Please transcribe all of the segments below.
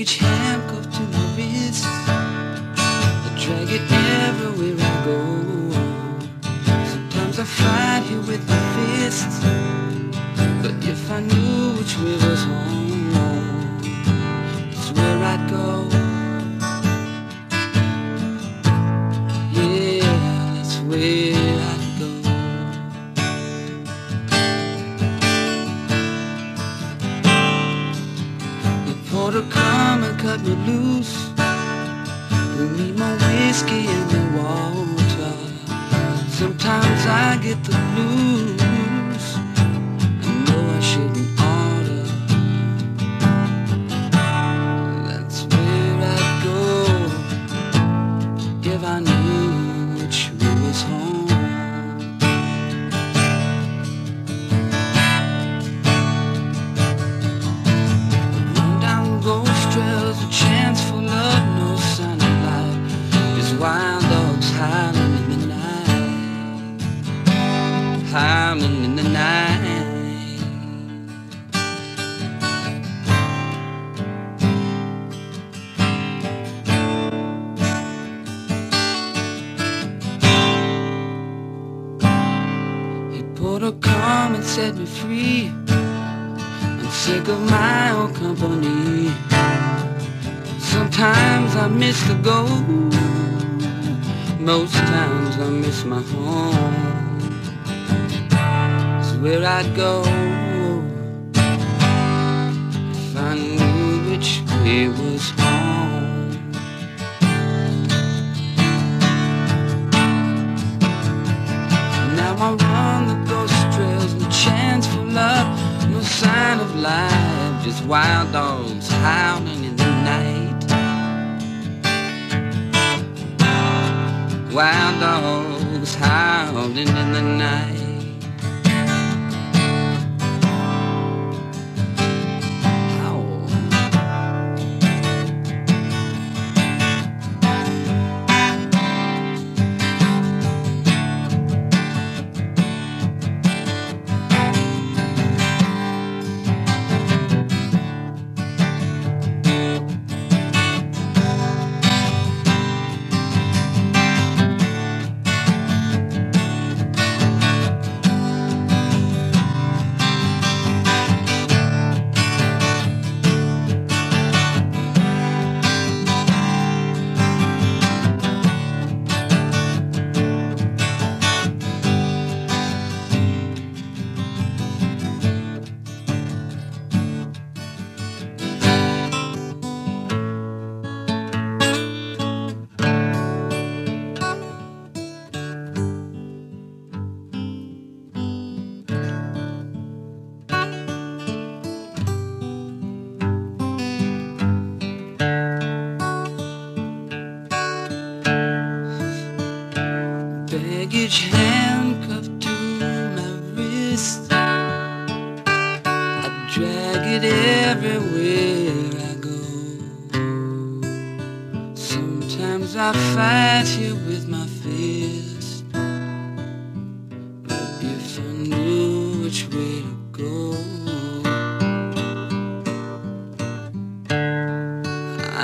Each hand go to the wrist. is my home. It's where I go if I knew which way was home. Now I run the ghost trails, no chance for love, no sign of life, just wild dogs howling in the night. wild dogs was howling in the night.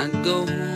I go home.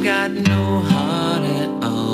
And somebody always knows her. No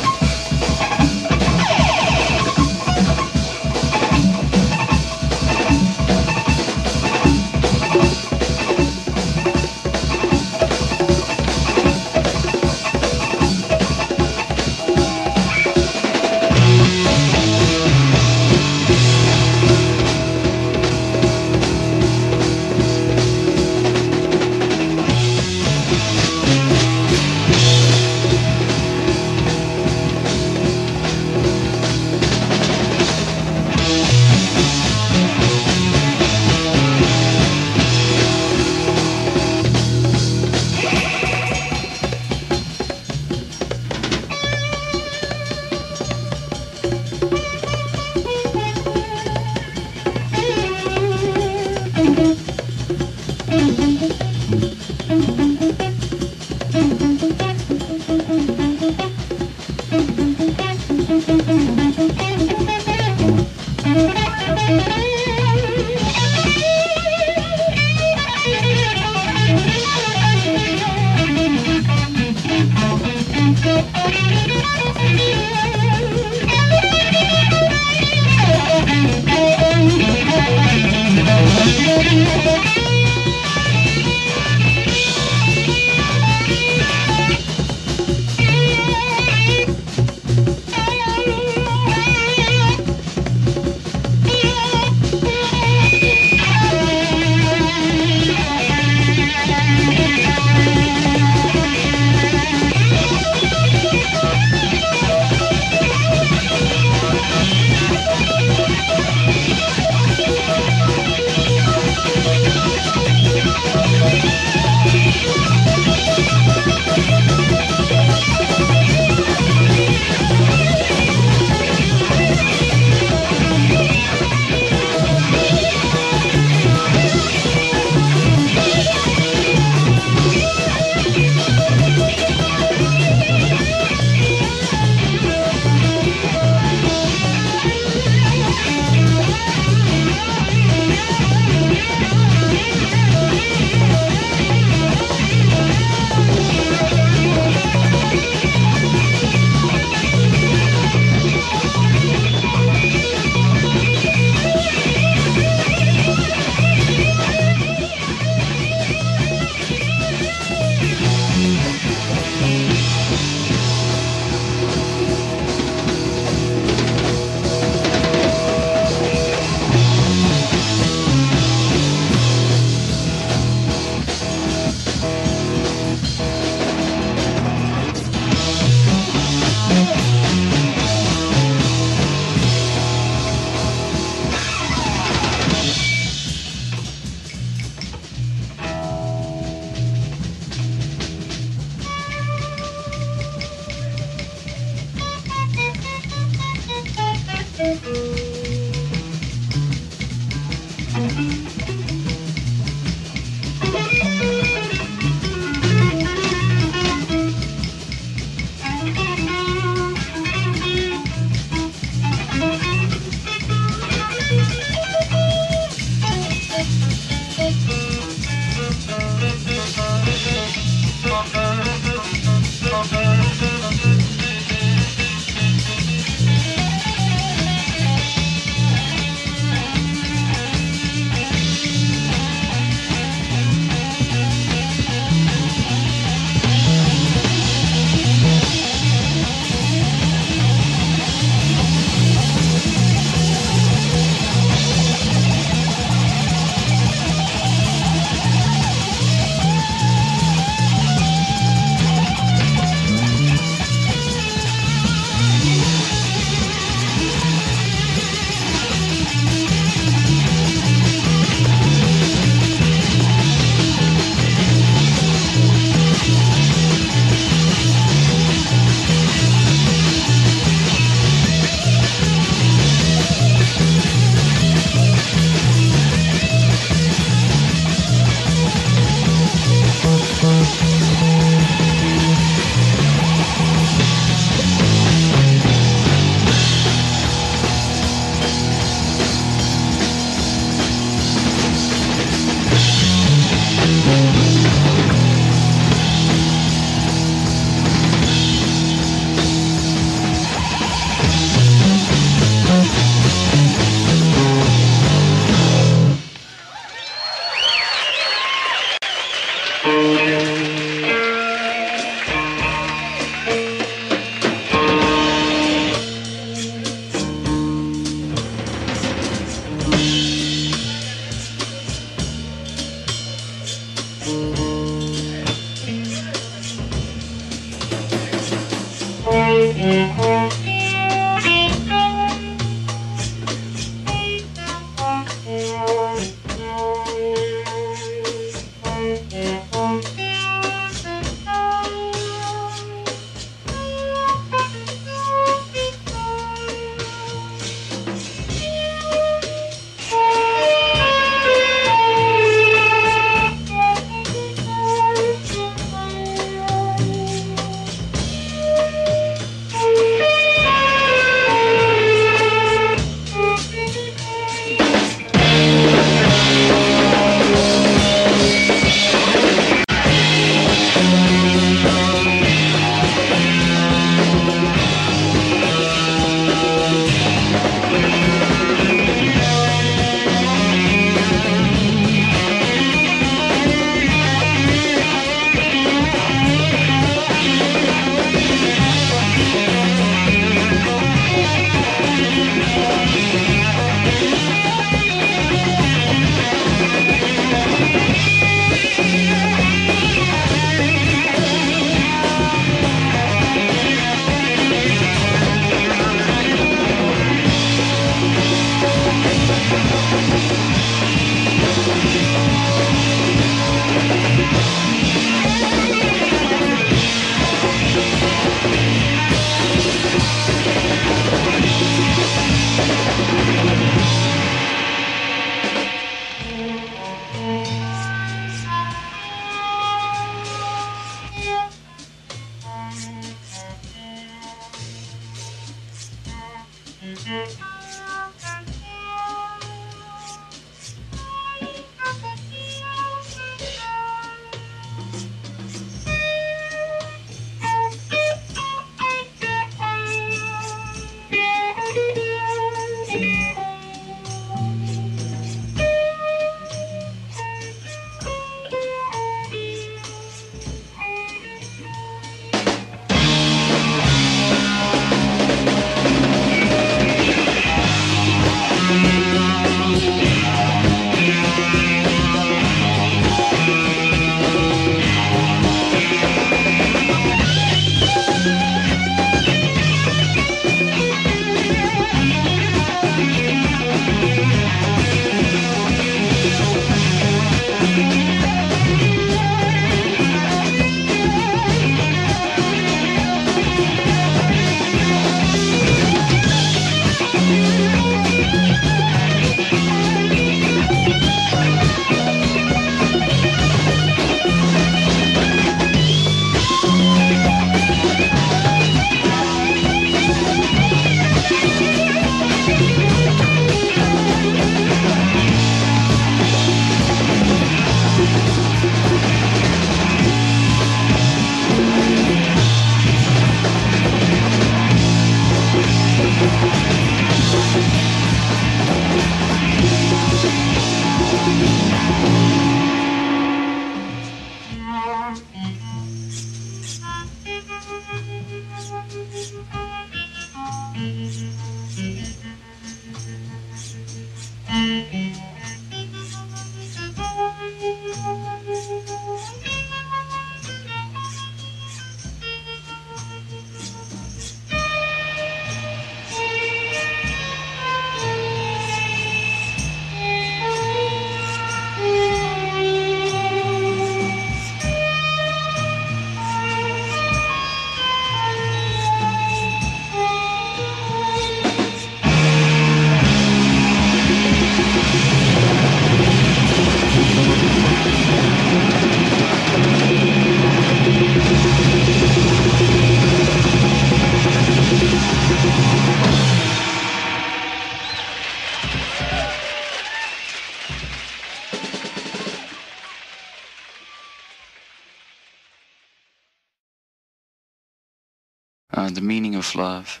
the meaning of love.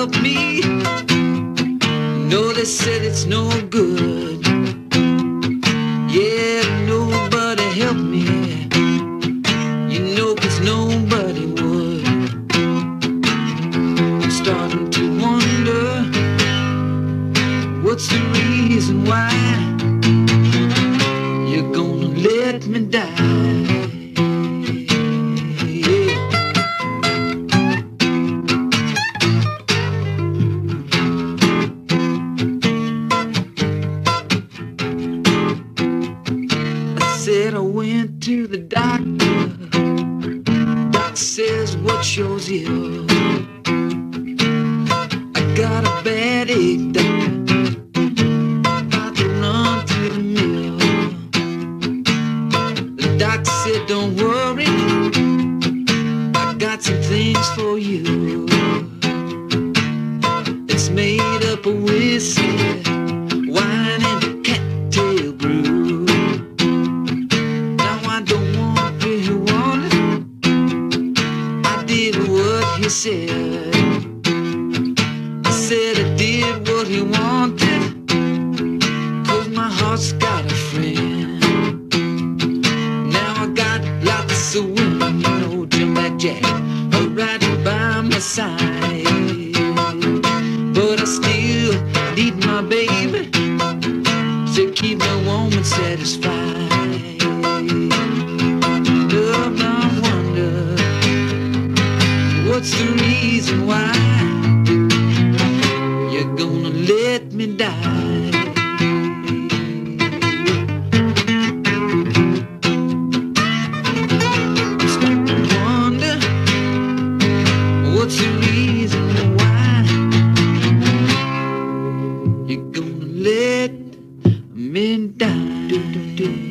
help me. No, they said it's no good. midnight.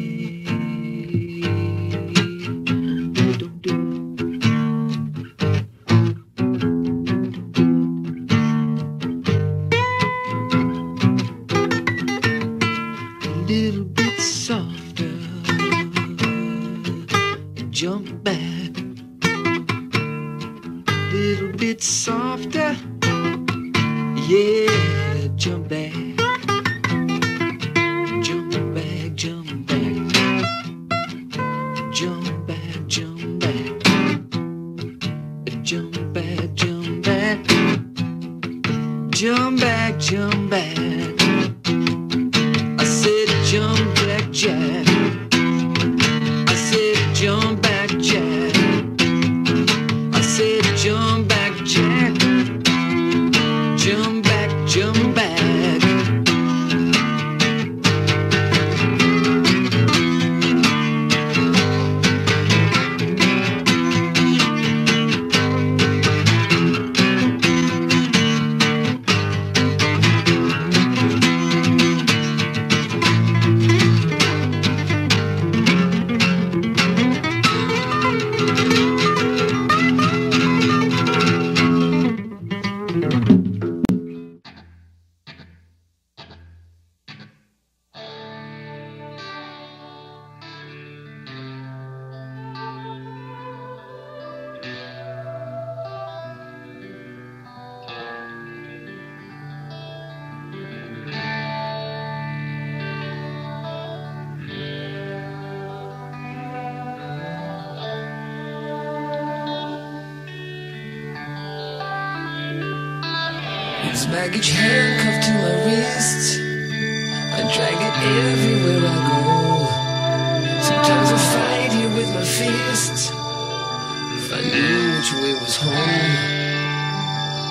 If I knew which way was home,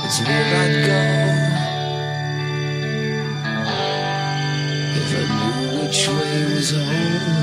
it's where I'd go. If I knew which way was home.